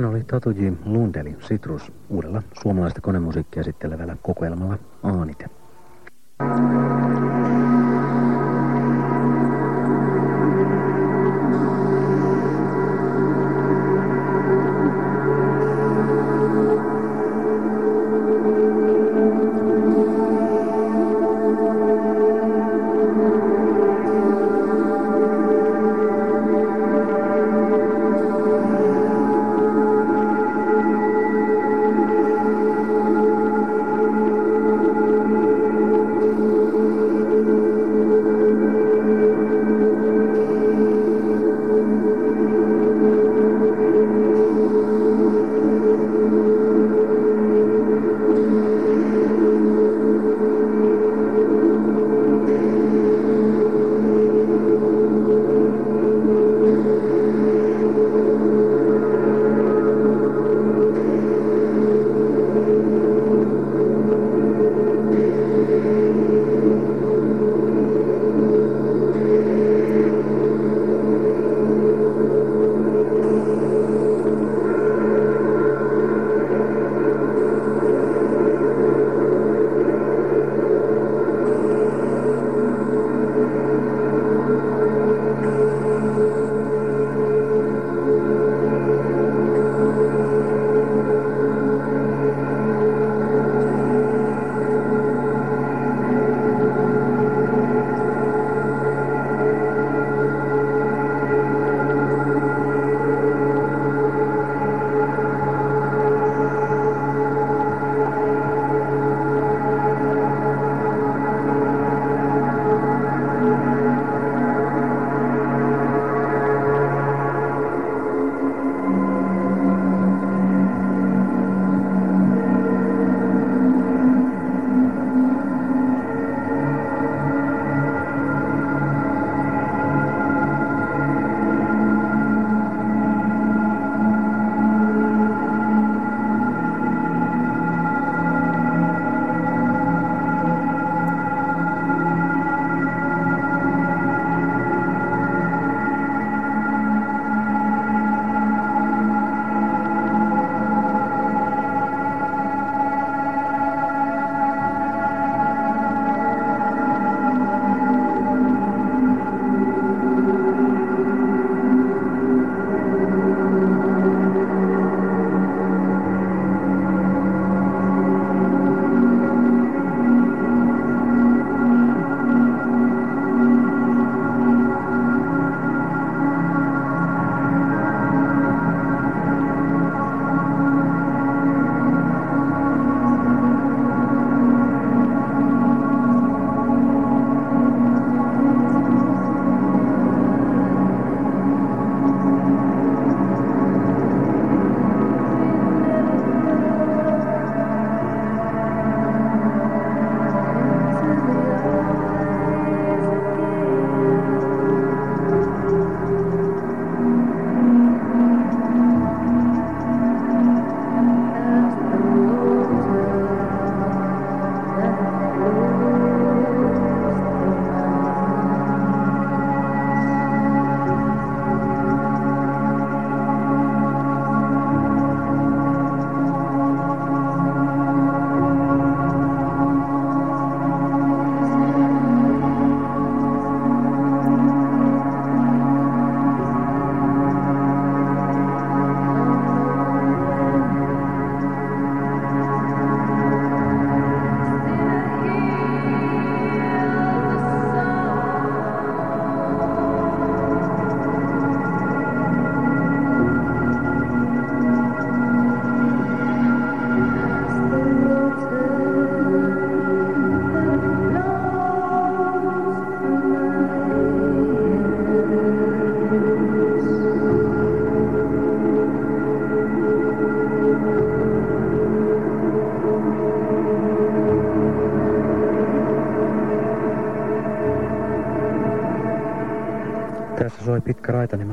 Hän oli Tatuji Lundeli Citrus uudella suomalaista konemusiikkia esittelevällä kokoelmalla Aanite.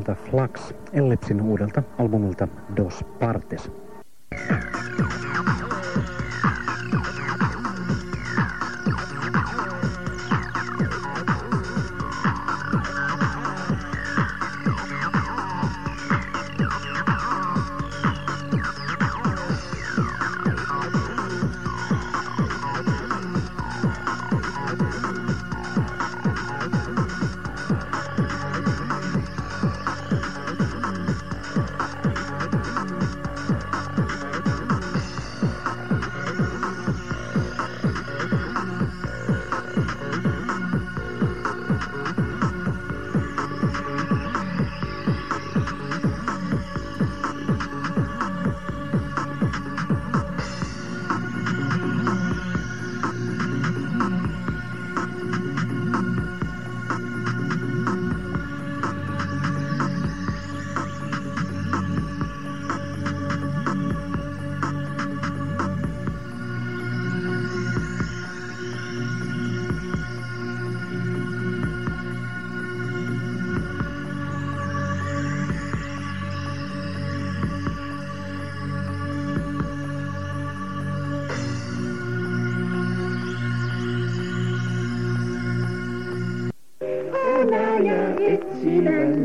Nimeltä Flux Ellipsin uudelta albumilta Dos Partes.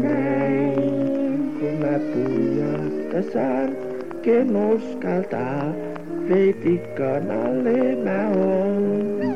Näin. Kun mä pujasta saan, uskaltaa, veitikkaan alle mä oon.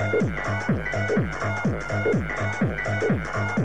Thank you.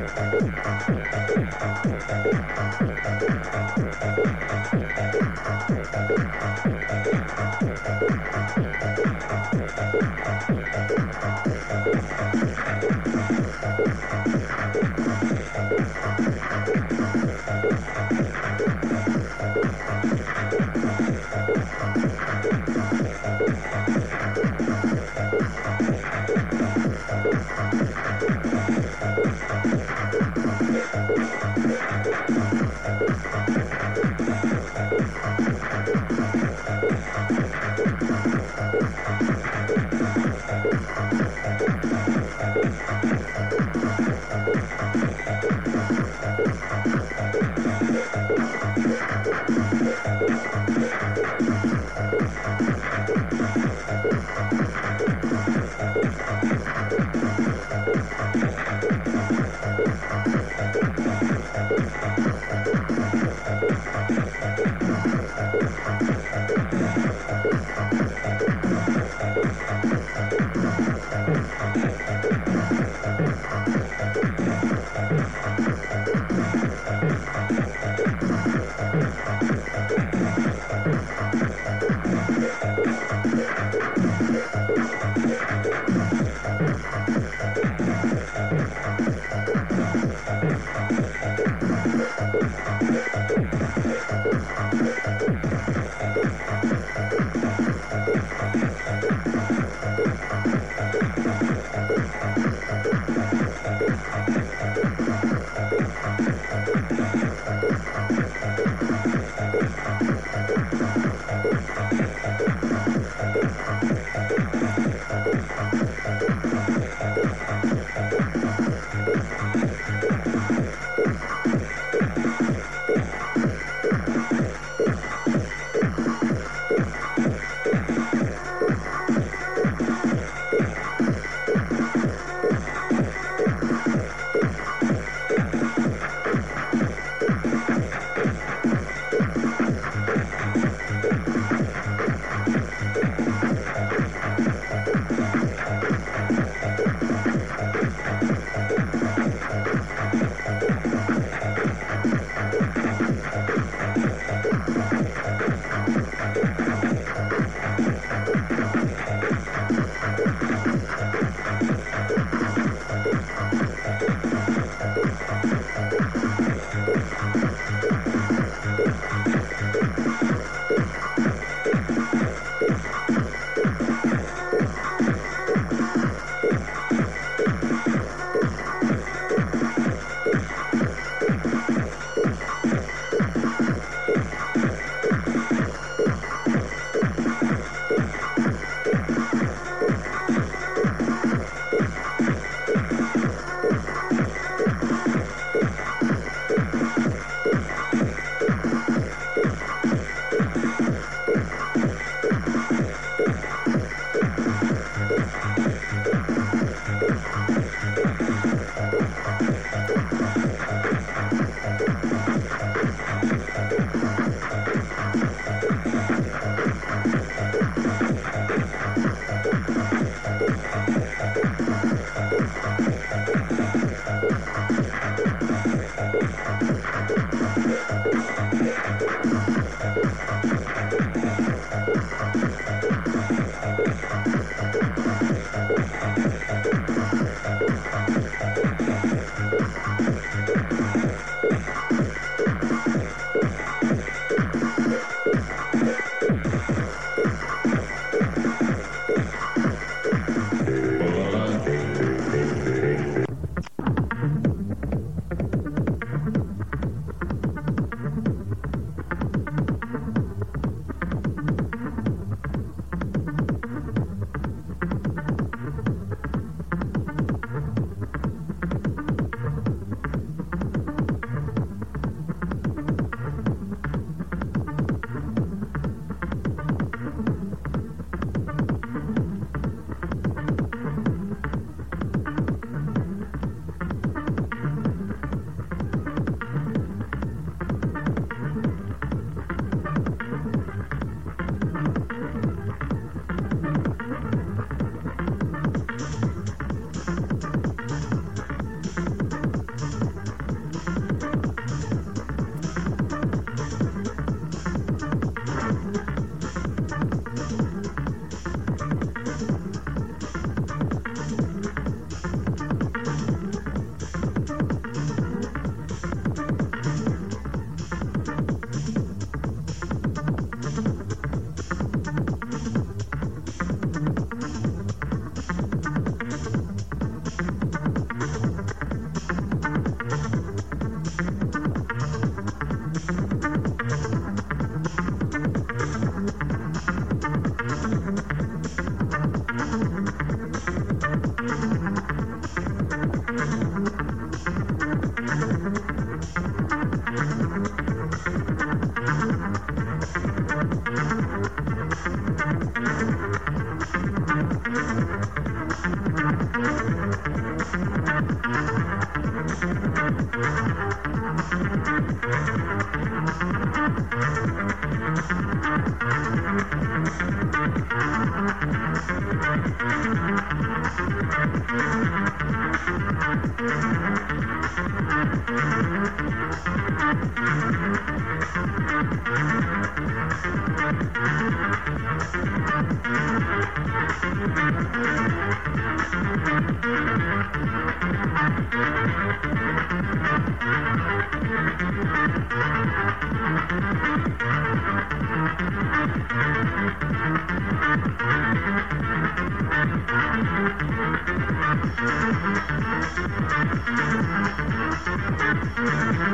Thank you.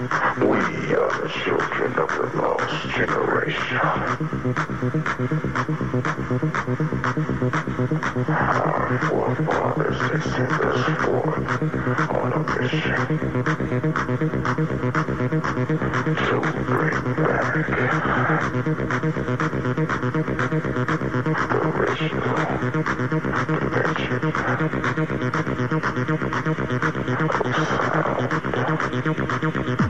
We are the children of the lost generation. Our forefathers sent us forth on a mission to bring back the original dimension.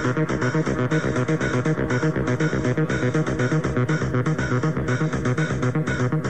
Thank you.